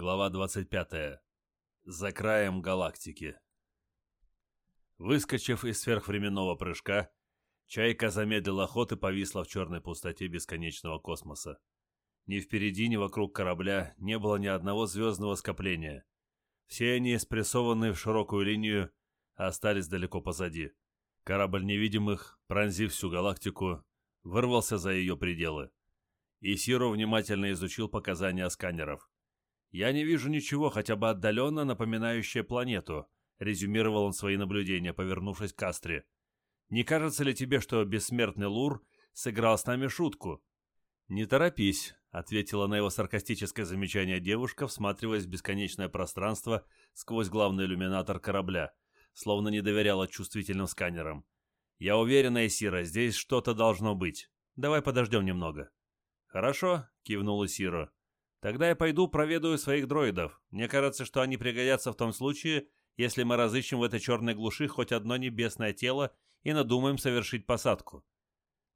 Глава 25. За краем галактики. Выскочив из сверхвременного прыжка, Чайка замедлила ход и повисла в черной пустоте бесконечного космоса. Ни впереди, ни вокруг корабля не было ни одного звездного скопления. Все они, спрессованные в широкую линию, остались далеко позади. Корабль невидимых, пронзив всю галактику, вырвался за ее пределы. Исиро внимательно изучил показания сканеров. «Я не вижу ничего, хотя бы отдаленно напоминающее планету», — резюмировал он свои наблюдения, повернувшись к Астре. «Не кажется ли тебе, что бессмертный Лур сыграл с нами шутку?» «Не торопись», — ответила на его саркастическое замечание девушка, всматриваясь в бесконечное пространство сквозь главный иллюминатор корабля, словно не доверяла чувствительным сканерам. «Я уверена, Исира, здесь что-то должно быть. Давай подождем немного». «Хорошо», — кивнула Исира. Тогда я пойду проведаю своих дроидов. Мне кажется, что они пригодятся в том случае, если мы разыщем в этой черной глуши хоть одно небесное тело и надумаем совершить посадку.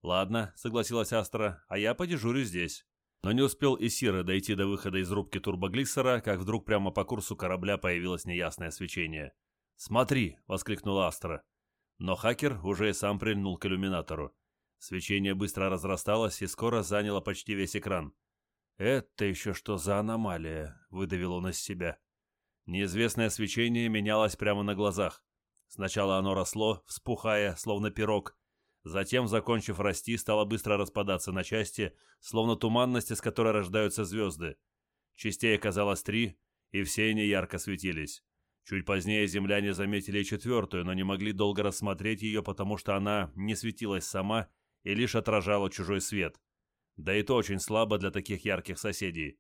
Ладно, согласилась Астра, а я подежурю здесь. Но не успел Исира дойти до выхода из рубки турбоглиссера, как вдруг прямо по курсу корабля появилось неясное свечение. «Смотри!» — воскликнула Астра. Но хакер уже и сам прильнул к иллюминатору. Свечение быстро разрасталось и скоро заняло почти весь экран. «Это еще что за аномалия?» — выдавил он из себя. Неизвестное свечение менялось прямо на глазах. Сначала оно росло, вспухая, словно пирог. Затем, закончив расти, стало быстро распадаться на части, словно туманность, из которой рождаются звезды. Частей оказалось три, и все они ярко светились. Чуть позднее земляне заметили четвертую, но не могли долго рассмотреть ее, потому что она не светилась сама и лишь отражала чужой свет да и то очень слабо для таких ярких соседей.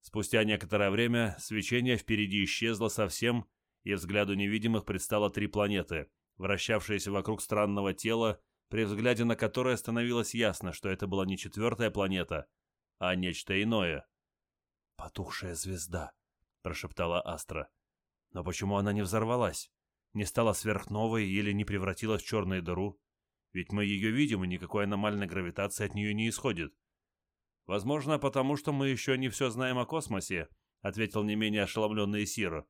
Спустя некоторое время свечение впереди исчезло совсем, и взгляду невидимых предстало три планеты, вращавшиеся вокруг странного тела, при взгляде на которое становилось ясно, что это была не четвертая планета, а нечто иное. «Потухшая звезда», — прошептала Астра. «Но почему она не взорвалась? Не стала сверхновой или не превратилась в черную дыру? Ведь мы ее видим, и никакой аномальной гравитации от нее не исходит. «Возможно, потому что мы еще не все знаем о космосе», — ответил не менее ошеломленный Сиро.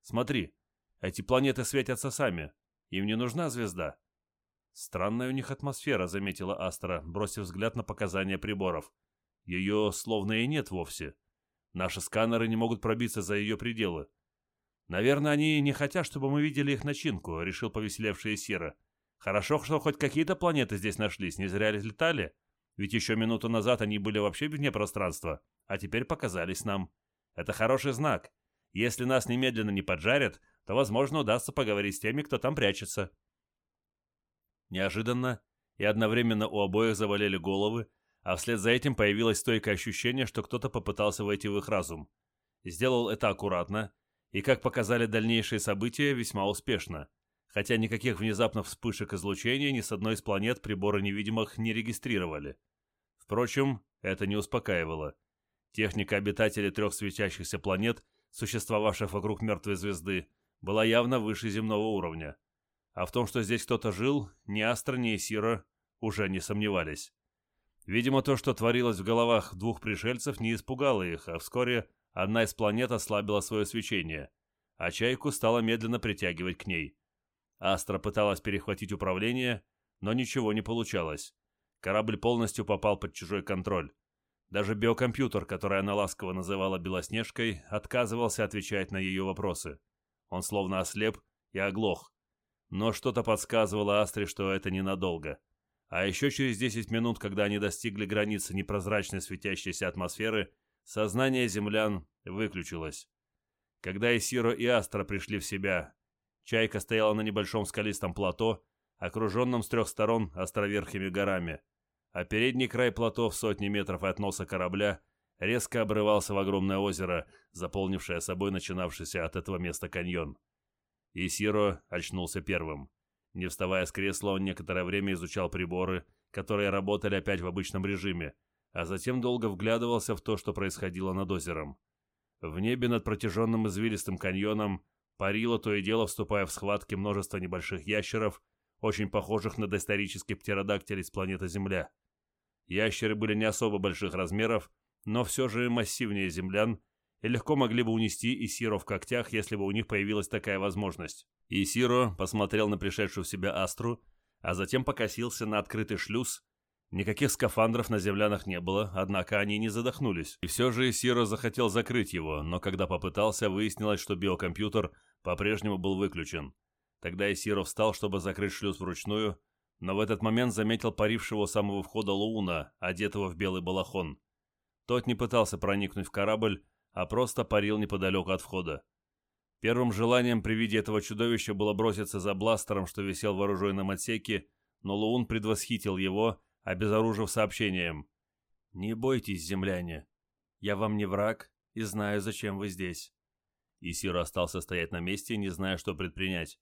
«Смотри, эти планеты светятся сами. Им не нужна звезда». «Странная у них атмосфера», — заметила Астра, бросив взгляд на показания приборов. «Ее словно и нет вовсе. Наши сканеры не могут пробиться за ее пределы». «Наверное, они не хотят, чтобы мы видели их начинку», — решил повеселевший Сира. «Хорошо, что хоть какие-то планеты здесь нашлись, не зря летали». Ведь еще минуту назад они были вообще вне пространства, а теперь показались нам. Это хороший знак. Если нас немедленно не поджарят, то, возможно, удастся поговорить с теми, кто там прячется. Неожиданно и одновременно у обоих завалили головы, а вслед за этим появилось стойкое ощущение, что кто-то попытался войти в их разум. Сделал это аккуратно, и, как показали дальнейшие события, весьма успешно, хотя никаких внезапных вспышек излучения ни с одной из планет приборы невидимых не регистрировали. Впрочем, это не успокаивало. Техника обитателей трех светящихся планет, существовавших вокруг мертвой звезды, была явно выше земного уровня. А в том, что здесь кто-то жил, ни Астра, ни Сира уже не сомневались. Видимо, то, что творилось в головах двух пришельцев, не испугало их, а вскоре одна из планет ослабила свое свечение, а чайку стала медленно притягивать к ней. Астра пыталась перехватить управление, но ничего не получалось. Корабль полностью попал под чужой контроль. Даже биокомпьютер, который она ласково называла Белоснежкой, отказывался отвечать на ее вопросы. Он словно ослеп и оглох. Но что-то подсказывало Астре, что это ненадолго. А еще через 10 минут, когда они достигли границы непрозрачной светящейся атмосферы, сознание землян выключилось. Когда Исиро и Астра пришли в себя, Чайка стояла на небольшом скалистом плато, окруженном с трех сторон островерхими горами а передний край плато в сотни метров от носа корабля резко обрывался в огромное озеро, заполнившее собой начинавшийся от этого места каньон. И Сиро очнулся первым. Не вставая с кресла, он некоторое время изучал приборы, которые работали опять в обычном режиме, а затем долго вглядывался в то, что происходило над озером. В небе над протяженным извилистым каньоном парило то и дело, вступая в схватки множество небольших ящеров, очень похожих на доисторических птеродактилей с планеты Земля. Ящеры были не особо больших размеров, но все же массивнее землян и легко могли бы унести Исиро в когтях, если бы у них появилась такая возможность. Исиро посмотрел на пришедшую в себя Астру, а затем покосился на открытый шлюз. Никаких скафандров на землянах не было, однако они не задохнулись. И все же Исиро захотел закрыть его, но когда попытался, выяснилось, что биокомпьютер по-прежнему был выключен. Тогда Исиро встал, чтобы закрыть шлюз вручную, но в этот момент заметил парившего самого входа Лууна, одетого в белый балахон. Тот не пытался проникнуть в корабль, а просто парил неподалеку от входа. Первым желанием при виде этого чудовища было броситься за бластером, что висел в оружейном отсеке, но Луун предвосхитил его, обезоружив сообщением. «Не бойтесь, земляне. Я вам не враг и знаю, зачем вы здесь». Исир остался стоять на месте, не зная, что предпринять.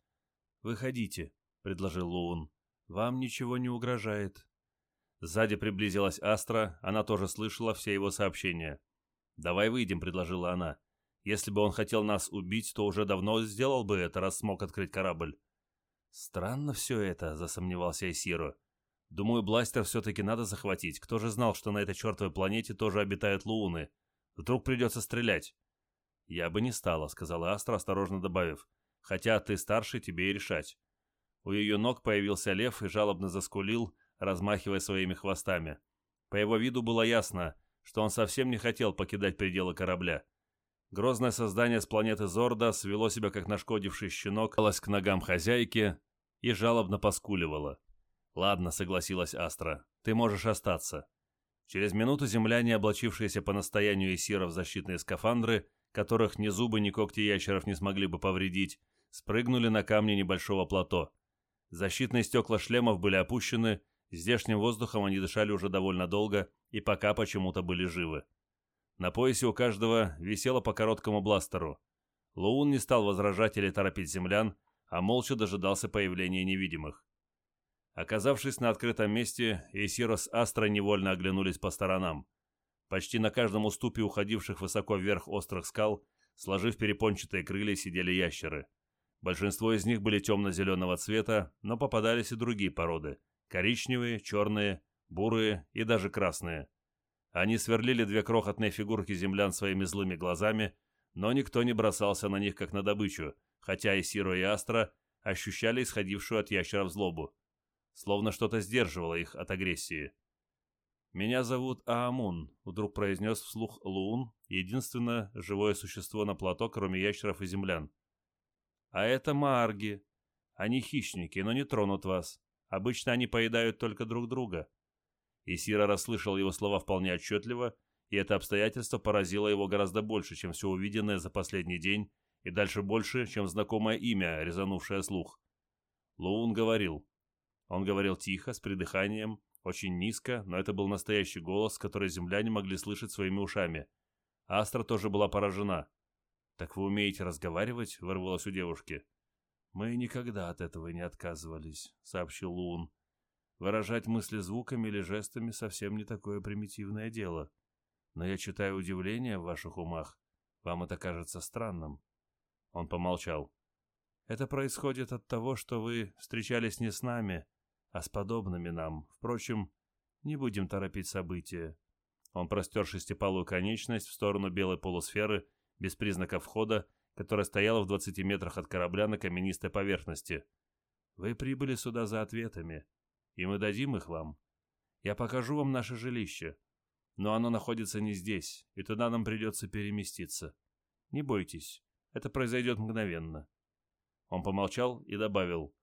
«Выходите», — предложил Луун. «Вам ничего не угрожает». Сзади приблизилась Астра, она тоже слышала все его сообщения. «Давай выйдем», — предложила она. «Если бы он хотел нас убить, то уже давно сделал бы это, раз смог открыть корабль». «Странно все это», — засомневался Исиро. «Думаю, бластер все-таки надо захватить. Кто же знал, что на этой чертовой планете тоже обитают луны? Вдруг придется стрелять?» «Я бы не стала», — сказала Астра, осторожно добавив. «Хотя ты старше, тебе и решать». У ее ног появился лев и жалобно заскулил, размахивая своими хвостами. По его виду было ясно — что он совсем не хотел покидать пределы корабля. Грозное создание с планеты Зорда свело себя как нашкодивший щенок, к ногам хозяйки и жалобно поскуливало. «Ладно», — согласилась Астра, — «ты можешь остаться». Через минуту земляне, облачившиеся по настоянию Исира в защитные скафандры, которых ни зубы, ни когти ящеров не смогли бы повредить, спрыгнули на камни небольшого плато. Защитные стекла шлемов были опущены, Здешним воздухом они дышали уже довольно долго и пока почему-то были живы. На поясе у каждого висело по короткому бластеру. Лоун не стал возражать или торопить землян, а молча дожидался появления невидимых. Оказавшись на открытом месте, Эйсиро с Астро невольно оглянулись по сторонам. Почти на каждом уступе уходивших высоко вверх острых скал, сложив перепончатые крылья, сидели ящеры. Большинство из них были темно-зеленого цвета, но попадались и другие породы, Коричневые, черные, бурые и даже красные. Они сверлили две крохотные фигурки землян своими злыми глазами, но никто не бросался на них как на добычу, хотя и Сиро и Астра ощущали исходившую от ящеров злобу. Словно что-то сдерживало их от агрессии. «Меня зовут Аамун», — вдруг произнес вслух Луун, единственное живое существо на плато, кроме ящеров и землян. «А это Маарги. Они хищники, но не тронут вас. Обычно они поедают только друг друга. Исира расслышал его слова вполне отчетливо, и это обстоятельство поразило его гораздо больше, чем все увиденное за последний день, и дальше больше, чем знакомое имя, резанувшее слух. Лоун говорил. Он говорил тихо, с придыханием, очень низко, но это был настоящий голос, который земляне могли слышать своими ушами. Астра тоже была поражена. «Так вы умеете разговаривать?» — вырвалось у девушки. «Мы никогда от этого не отказывались», — сообщил Лун. «Выражать мысли звуками или жестами совсем не такое примитивное дело. Но я читаю удивление в ваших умах. Вам это кажется странным». Он помолчал. «Это происходит от того, что вы встречались не с нами, а с подобными нам. Впрочем, не будем торопить события». Он простер шестипалую конечность в сторону белой полусферы, без признаков входа, которая стояла в 20 метрах от корабля на каменистой поверхности. Вы прибыли сюда за ответами, и мы дадим их вам. Я покажу вам наше жилище, но оно находится не здесь, и туда нам придется переместиться. Не бойтесь, это произойдет мгновенно. Он помолчал и добавил,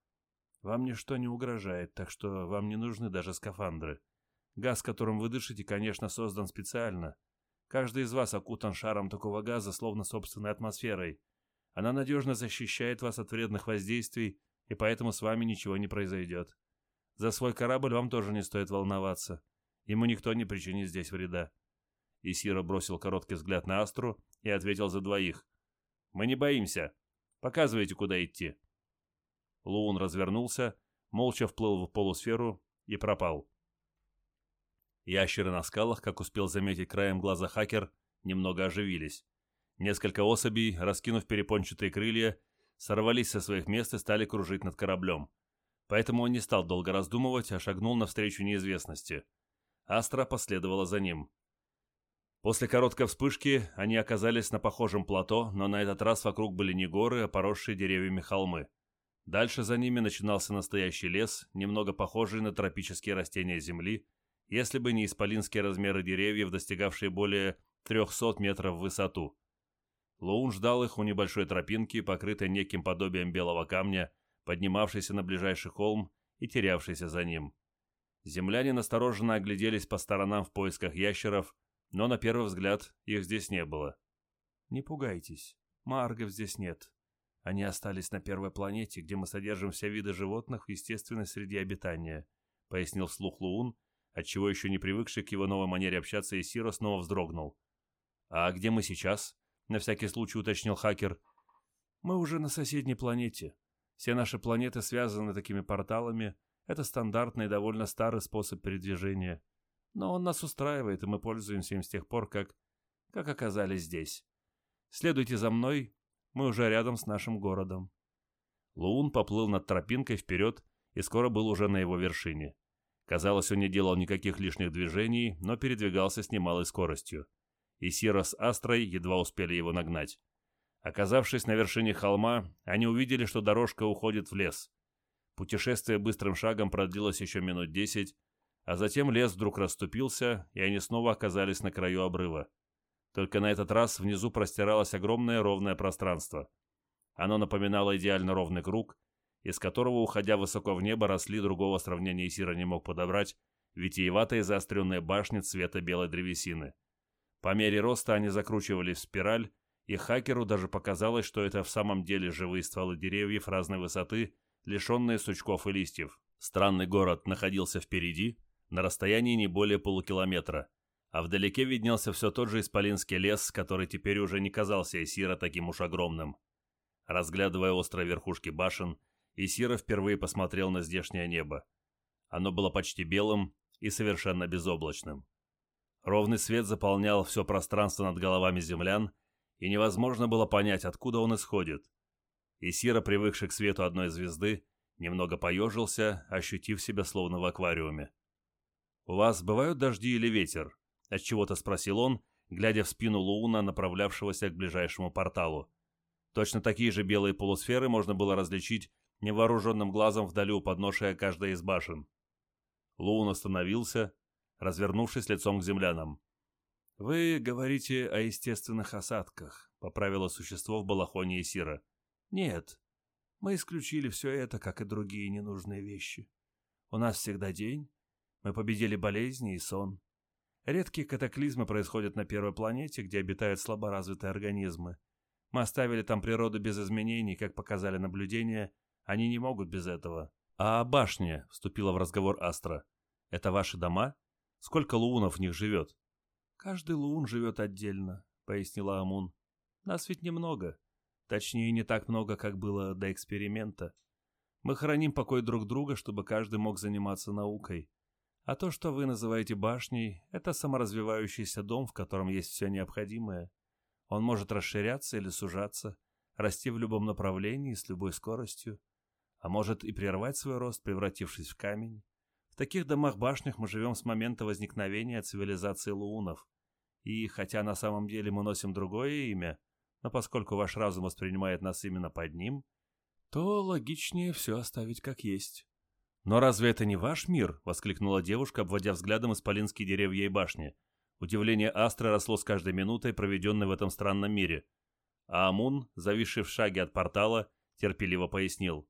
«Вам ничто не угрожает, так что вам не нужны даже скафандры. Газ, которым вы дышите, конечно, создан специально, Каждый из вас окутан шаром такого газа, словно собственной атмосферой. Она надежно защищает вас от вредных воздействий, и поэтому с вами ничего не произойдет. За свой корабль вам тоже не стоит волноваться. Ему никто не причинит здесь вреда. Исиро бросил короткий взгляд на Астру и ответил за двоих. «Мы не боимся. Показывайте, куда идти». Луун развернулся, молча вплыл в полусферу и пропал. Ящеры на скалах, как успел заметить краем глаза хакер, немного оживились. Несколько особей, раскинув перепончатые крылья, сорвались со своих мест и стали кружить над кораблем. Поэтому он не стал долго раздумывать, а шагнул навстречу неизвестности. Астра последовала за ним. После короткой вспышки они оказались на похожем плато, но на этот раз вокруг были не горы, а поросшие деревьями холмы. Дальше за ними начинался настоящий лес, немного похожий на тропические растения земли, если бы не исполинские размеры деревьев, достигавшие более 300 метров в высоту. Лоун ждал их у небольшой тропинки, покрытой неким подобием белого камня, поднимавшейся на ближайший холм и терявшейся за ним. Земляне настороженно огляделись по сторонам в поисках ящеров, но на первый взгляд их здесь не было. «Не пугайтесь, маргов здесь нет. Они остались на первой планете, где мы содержим все виды животных в естественной среде обитания», — пояснил вслух Луун, отчего еще не привыкший к его новой манере общаться Исиро снова вздрогнул. «А где мы сейчас?» — на всякий случай уточнил хакер. «Мы уже на соседней планете. Все наши планеты связаны такими порталами. Это стандартный и довольно старый способ передвижения. Но он нас устраивает, и мы пользуемся им с тех пор, как... как оказались здесь. Следуйте за мной, мы уже рядом с нашим городом». Луун поплыл над тропинкой вперед и скоро был уже на его вершине. Казалось, он не делал никаких лишних движений, но передвигался с немалой скоростью. И Сира с Астрой едва успели его нагнать. Оказавшись на вершине холма, они увидели, что дорожка уходит в лес. Путешествие быстрым шагом продлилось еще минут десять, а затем лес вдруг расступился, и они снова оказались на краю обрыва. Только на этот раз внизу простиралось огромное ровное пространство. Оно напоминало идеально ровный круг, из которого, уходя высоко в небо, росли другого сравнения Исира не мог подобрать, витиеватые заостренные башни цвета белой древесины. По мере роста они закручивались в спираль, и хакеру даже показалось, что это в самом деле живые стволы деревьев разной высоты, лишенные сучков и листьев. Странный город находился впереди, на расстоянии не более полукилометра, а вдалеке виднелся все тот же исполинский лес, который теперь уже не казался Исира таким уж огромным. Разглядывая острые верхушки башен, Исира впервые посмотрел на здешнее небо. Оно было почти белым и совершенно безоблачным. Ровный свет заполнял все пространство над головами землян, и невозможно было понять, откуда он исходит. Исира, привыкший к свету одной звезды, немного поежился, ощутив себя словно в аквариуме. «У вас бывают дожди или ветер?» — отчего-то спросил он, глядя в спину Лууна, направлявшегося к ближайшему порталу. Точно такие же белые полусферы можно было различить невооруженным глазом вдали у подношия каждой из башен. Луун остановился, развернувшись лицом к землянам. «Вы говорите о естественных осадках», — поправило существо в балахоне Исира. «Нет, мы исключили все это, как и другие ненужные вещи. У нас всегда день, мы победили болезни и сон. Редкие катаклизмы происходят на первой планете, где обитают слаборазвитые организмы. Мы оставили там природу без изменений, как показали наблюдения. Они не могут без этого. А башня, вступила в разговор Астра. Это ваши дома? Сколько луунов в них живет? Каждый луун живет отдельно, пояснила Амун. Нас ведь немного. Точнее, не так много, как было до эксперимента. Мы храним покой друг друга, чтобы каждый мог заниматься наукой. А то, что вы называете башней, это саморазвивающийся дом, в котором есть все необходимое. Он может расширяться или сужаться, расти в любом направлении с любой скоростью, а может и прервать свой рост, превратившись в камень. В таких домах-башнях мы живем с момента возникновения цивилизации луунов. И хотя на самом деле мы носим другое имя, но поскольку ваш разум воспринимает нас именно под ним, то логичнее все оставить как есть. «Но разве это не ваш мир?» — воскликнула девушка, обводя взглядом исполинские деревья и башни. Удивление Астры росло с каждой минутой, проведенной в этом странном мире. А Амун, зависший в шаге от портала, терпеливо пояснил.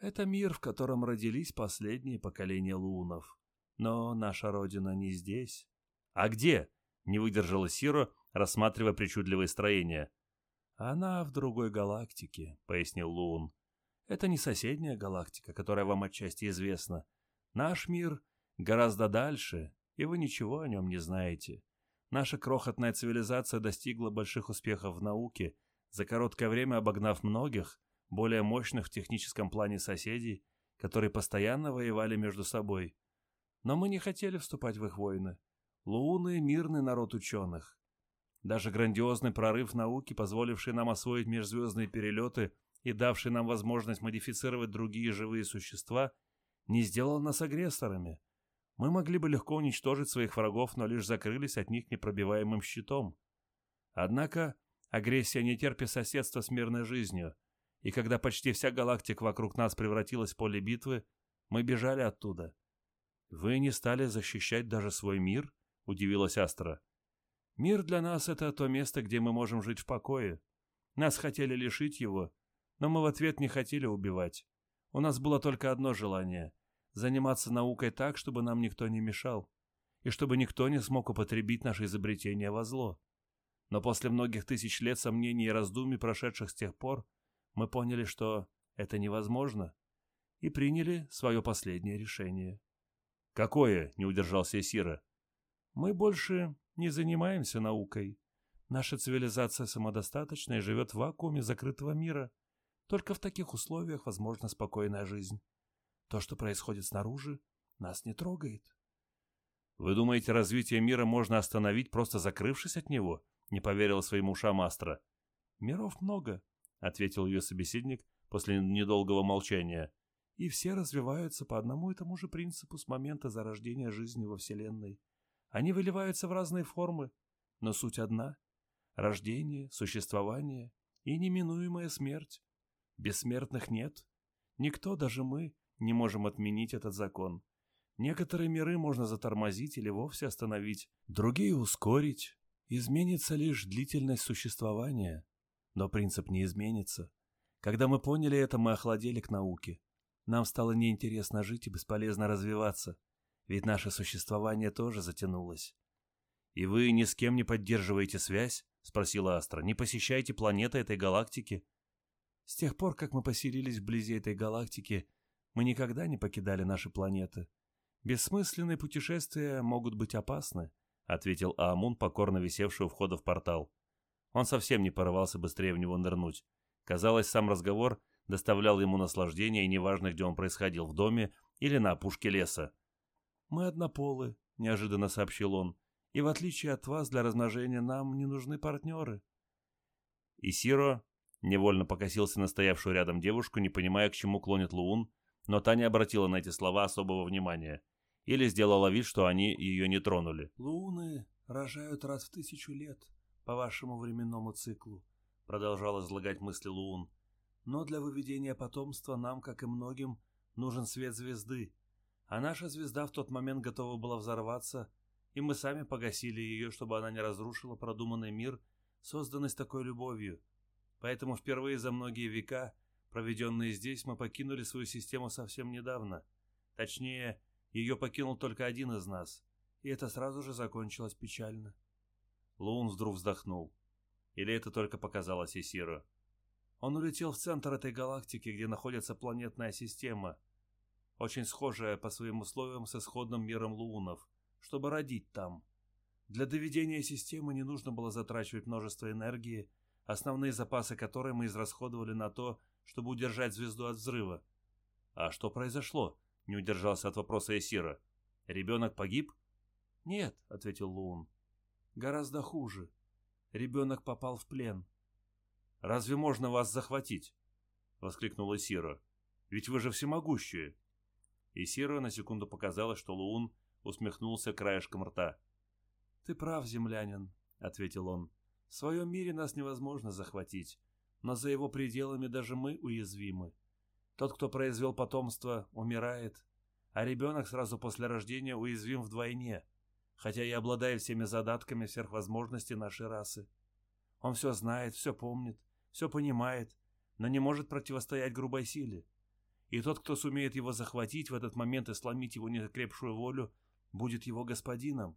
«Это мир, в котором родились последние поколения лунов. Но наша родина не здесь». «А где?» — не выдержала Сиро, рассматривая причудливые строения. «Она в другой галактике», — пояснил Лун. Это не соседняя галактика, которая вам отчасти известна. Наш мир гораздо дальше, и вы ничего о нем не знаете. Наша крохотная цивилизация достигла больших успехов в науке, за короткое время обогнав многих, более мощных в техническом плане соседей, которые постоянно воевали между собой. Но мы не хотели вступать в их войны. Луны — мирный народ ученых. Даже грандиозный прорыв науки, позволивший нам освоить межзвездные перелеты — и давший нам возможность модифицировать другие живые существа, не сделал нас агрессорами. Мы могли бы легко уничтожить своих врагов, но лишь закрылись от них непробиваемым щитом. Однако агрессия не терпит соседства с мирной жизнью, и когда почти вся галактика вокруг нас превратилась в поле битвы, мы бежали оттуда. «Вы не стали защищать даже свой мир?» — удивилась Астра. «Мир для нас — это то место, где мы можем жить в покое. Нас хотели лишить его, но мы в ответ не хотели убивать. У нас было только одно желание — заниматься наукой так, чтобы нам никто не мешал, и чтобы никто не смог употребить наше изобретение во зло. Но после многих тысяч лет сомнений и раздумий, прошедших с тех пор, мы поняли, что это невозможно, и приняли свое последнее решение. «Какое?» — не удержался Сира. «Мы больше не занимаемся наукой. Наша цивилизация самодостаточна и живет в вакууме закрытого мира. Только в таких условиях возможна спокойная жизнь. То, что происходит снаружи, нас не трогает». «Вы думаете, развитие мира можно остановить, просто закрывшись от него?» — не поверил своим ушам Астра. «Миров много», — ответил ее собеседник после недолгого молчания и все развиваются по одному и тому же принципу с момента зарождения жизни во Вселенной. Они выливаются в разные формы, но суть одна — рождение, существование и неминуемая смерть. Бессмертных нет. Никто, даже мы, не можем отменить этот закон. Некоторые миры можно затормозить или вовсе остановить, другие ускорить. Изменится лишь длительность существования. Но принцип не изменится. Когда мы поняли это, мы охладели к науке. Нам стало неинтересно жить и бесполезно развиваться, ведь наше существование тоже затянулось. «И вы ни с кем не поддерживаете связь?» — спросила Астра. «Не посещаете планеты этой галактики?» «С тех пор, как мы поселились вблизи этой галактики, мы никогда не покидали наши планеты. Бессмысленные путешествия могут быть опасны», — ответил Аамун, покорно висевший у входа в портал. Он совсем не порывался быстрее в него нырнуть. Казалось, сам разговор доставлял ему наслаждение, и неважно, где он происходил, в доме или на опушке леса. «Мы однополы», — неожиданно сообщил он, — «и в отличие от вас, для размножения нам не нужны партнеры». И Сиро невольно покосился на стоявшую рядом девушку, не понимая, к чему клонит Луун, но та не обратила на эти слова особого внимания или сделала вид, что они ее не тронули. «Луны рожают раз в тысячу лет по вашему временному циклу», — продолжал излагать мысли Луун. Но для выведения потомства нам, как и многим, нужен свет звезды. А наша звезда в тот момент готова была взорваться, и мы сами погасили ее, чтобы она не разрушила продуманный мир, созданный с такой любовью. Поэтому впервые за многие века, проведенные здесь, мы покинули свою систему совсем недавно. Точнее, ее покинул только один из нас, и это сразу же закончилось печально. Лун вдруг вздохнул. Или это только показалось Исиру? Он улетел в центр этой галактики, где находится планетная система, очень схожая по своим условиям с исходным миром лунов, чтобы родить там. Для доведения системы не нужно было затрачивать множество энергии, основные запасы которой мы израсходовали на то, чтобы удержать звезду от взрыва. А что произошло? Не удержался от вопроса Эсира. Ребенок погиб? Нет, ответил Лун. Гораздо хуже. Ребенок попал в плен. Разве можно вас захватить?» — воскликнула Сира. «Ведь вы же всемогущие!» И Сира на секунду показалось, что Луун усмехнулся краешком рта. «Ты прав, землянин», — ответил он. «В своем мире нас невозможно захватить, но за его пределами даже мы уязвимы. Тот, кто произвел потомство, умирает, а ребенок сразу после рождения уязвим вдвойне, хотя и обладает всеми задатками сверхвозможностей нашей расы. Он все знает, все помнит, все понимает, но не может противостоять грубой силе. И тот, кто сумеет его захватить в этот момент и сломить его некрепшую волю, будет его господином.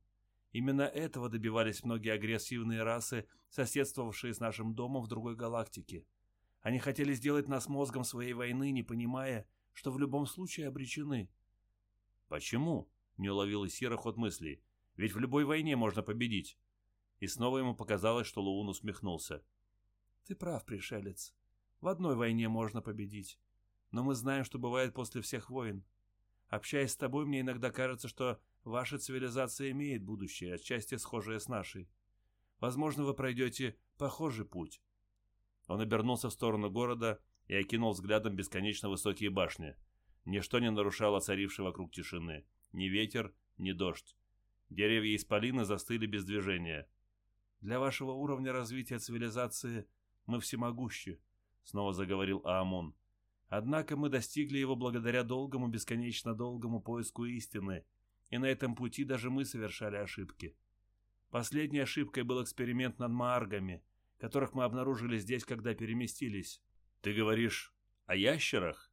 Именно этого добивались многие агрессивные расы, соседствовавшие с нашим домом в другой галактике. Они хотели сделать нас мозгом своей войны, не понимая, что в любом случае обречены. «Почему?» — не уловил Исира ход мыслей. «Ведь в любой войне можно победить». И снова ему показалось, что Луун усмехнулся. Ты прав, пришелец. В одной войне можно победить. Но мы знаем, что бывает после всех войн. Общаясь с тобой, мне иногда кажется, что ваша цивилизация имеет будущее, отчасти схожее с нашей. Возможно, вы пройдете похожий путь. Он обернулся в сторону города и окинул взглядом бесконечно высокие башни. Ничто не нарушало царившей вокруг тишины. Ни ветер, ни дождь. Деревья исполина застыли без движения. «Для вашего уровня развития цивилизации мы всемогущи», — снова заговорил Аамон. «Однако мы достигли его благодаря долгому, бесконечно долгому поиску истины, и на этом пути даже мы совершали ошибки. Последней ошибкой был эксперимент над мааргами, которых мы обнаружили здесь, когда переместились. Ты говоришь о ящерах?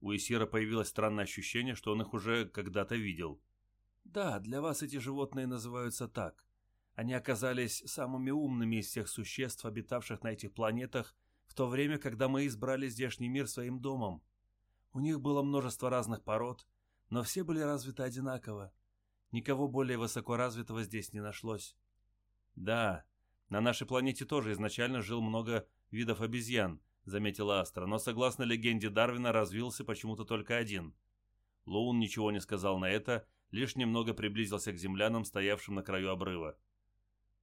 У Исира появилось странное ощущение, что он их уже когда-то видел. Да, для вас эти животные называются так. Они оказались самыми умными из всех существ, обитавших на этих планетах, в то время, когда мы избрали здешний мир своим домом. У них было множество разных пород, но все были развиты одинаково. Никого более высокоразвитого здесь не нашлось. Да, на нашей планете тоже изначально жил много видов обезьян, заметила Астра, но согласно легенде Дарвина развился почему-то только один. Лоун ничего не сказал на это, лишь немного приблизился к землянам, стоявшим на краю обрыва.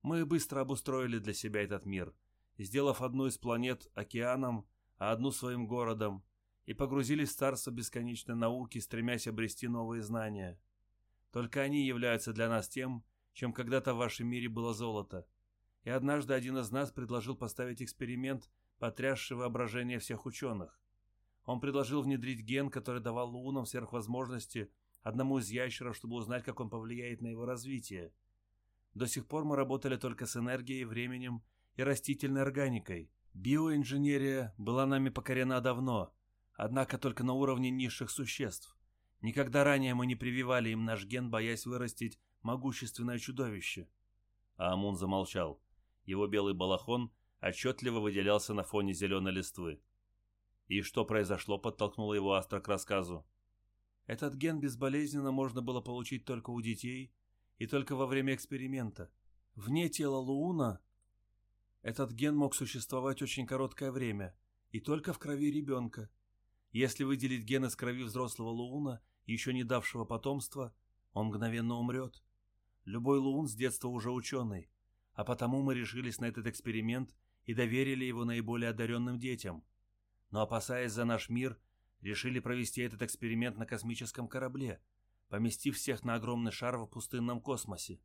Мы быстро обустроили для себя этот мир, сделав одну из планет океаном, а одну своим городом, и погрузились в царство бесконечной науки, стремясь обрести новые знания. Только они являются для нас тем, чем когда-то в вашем мире было золото. И однажды один из нас предложил поставить эксперимент, потрясший воображение всех ученых. Он предложил внедрить ген, который давал лунам сверхвозможности одному из ящеров, чтобы узнать, как он повлияет на его развитие. До сих пор мы работали только с энергией, временем и растительной органикой. Биоинженерия была нами покорена давно, однако только на уровне низших существ. Никогда ранее мы не прививали им наш ген, боясь вырастить могущественное чудовище. А Амун замолчал. Его белый балахон отчетливо выделялся на фоне зеленой листвы. И что произошло, подтолкнуло его Астра к рассказу. Этот ген безболезненно можно было получить только у детей и только во время эксперимента. Вне тела Лууна этот ген мог существовать очень короткое время и только в крови ребенка. Если выделить ген из крови взрослого Лууна, еще не давшего потомства, он мгновенно умрет. Любой Луун с детства уже ученый, а потому мы решились на этот эксперимент и доверили его наиболее одаренным детям. Но опасаясь за наш мир, решили провести этот эксперимент на космическом корабле, поместив всех на огромный шар в пустынном космосе.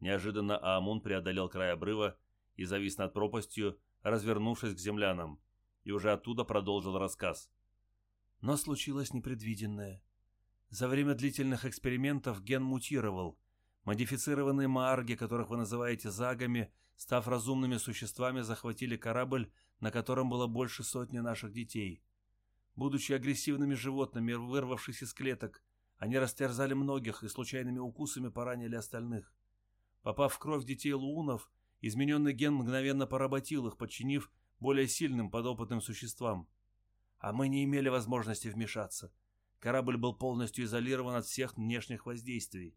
Неожиданно Аамун преодолел край обрыва и завис над пропастью, развернувшись к землянам, и уже оттуда продолжил рассказ. Но случилось непредвиденное. За время длительных экспериментов ген мутировал. Модифицированные маарги, которых вы называете загами, став разумными существами, захватили корабль, на котором было больше сотни наших детей. Будучи агрессивными животными, вырвавшись из клеток, они растерзали многих и случайными укусами поранили остальных. Попав в кровь детей луунов, измененный ген мгновенно поработил их, подчинив более сильным подопытным существам. А мы не имели возможности вмешаться. Корабль был полностью изолирован от всех внешних воздействий.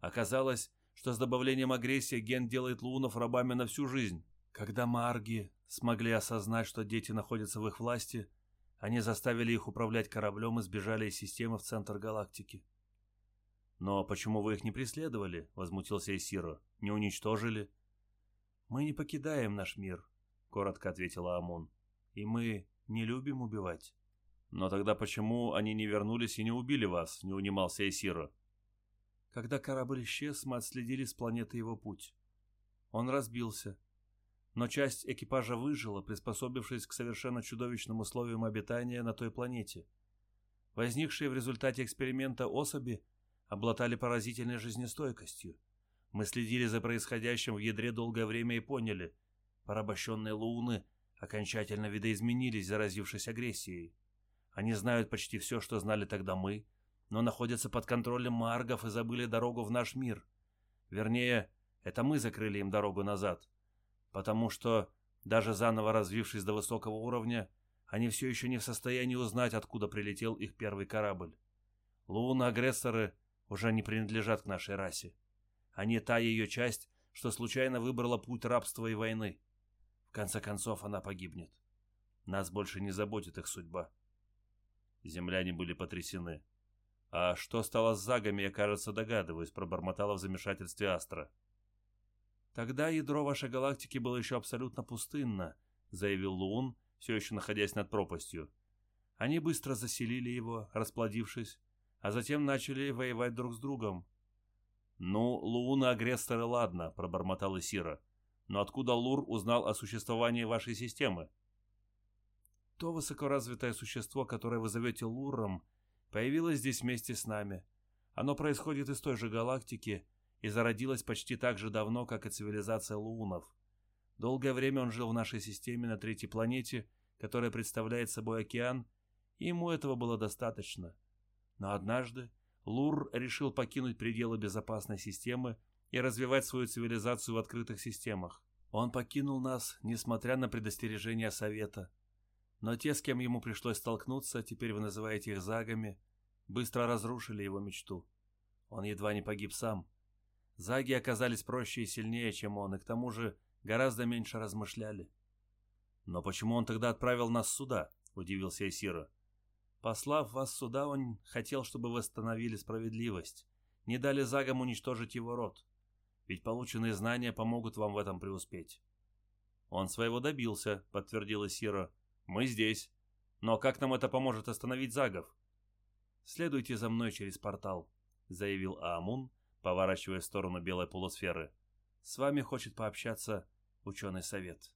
Оказалось, что с добавлением агрессии ген делает лунов рабами на всю жизнь. Когда Марги смогли осознать, что дети находятся в их власти, они заставили их управлять кораблем и сбежали из системы в центр галактики. «Но почему вы их не преследовали?» — возмутился Исиро. «Не уничтожили?» «Мы не покидаем наш мир», — коротко ответила Амун. «И мы не любим убивать». «Но тогда почему они не вернулись и не убили вас?» — не унимался Эсиро. Когда корабль исчез, мы отследили с планеты его путь. Он разбился. Но часть экипажа выжила, приспособившись к совершенно чудовищным условиям обитания на той планете. Возникшие в результате эксперимента особи обладали поразительной жизнестойкостью. Мы следили за происходящим в ядре долгое время и поняли, порабощенные луны окончательно видоизменились, заразившись агрессией. Они знают почти все, что знали тогда мы, но находятся под контролем маргов и забыли дорогу в наш мир. Вернее, это мы закрыли им дорогу назад. Потому что, даже заново развившись до высокого уровня, они все еще не в состоянии узнать, откуда прилетел их первый корабль. Луны-агрессоры уже не принадлежат к нашей расе. Они та ее часть, что случайно выбрала путь рабства и войны. Конце концов, она погибнет. Нас больше не заботит их судьба. Земляне были потрясены. «А что стало с загами, я, кажется, догадываюсь», — пробормотала в замешательстве Астра. «Тогда ядро вашей галактики было еще абсолютно пустынно», — заявил Луун, все еще находясь над пропастью. Они быстро заселили его, расплодившись, а затем начали воевать друг с другом. «Ну, лууны-агрессоры, ладно», — пробормотал Исира. «Но откуда Лур узнал о существовании вашей системы?» «То высокоразвитое существо, которое вы зовете Луром, появилось здесь вместе с нами. Оно происходит из той же галактики и зародилось почти так же давно, как и цивилизация луунов. Долгое время он жил в нашей системе на третьей планете, которая представляет собой океан, и ему этого было достаточно. Но однажды Лур решил покинуть пределы безопасной системы и развивать свою цивилизацию в открытых системах. Он покинул нас, несмотря на предостережения Совета. Но те, с кем ему пришлось столкнуться, теперь вы называете их загами, быстро разрушили его мечту. Он едва не погиб сам. Заги оказались проще и сильнее, чем он, и к тому же гораздо меньше размышляли. «Но почему он тогда отправил нас сюда?» — удивился Исира. «Послав вас сюда, он хотел, чтобы восстановили справедливость, не дали Загам уничтожить его род. Ведь полученные знания помогут вам в этом преуспеть». «Он своего добился», — подтвердил Исира. «Мы здесь. Но как нам это поможет остановить Загов?» «Следуйте за мной через портал», — заявил Аамун, поворачивая в сторону белой полусферы. «С вами хочет пообщаться ученый совет».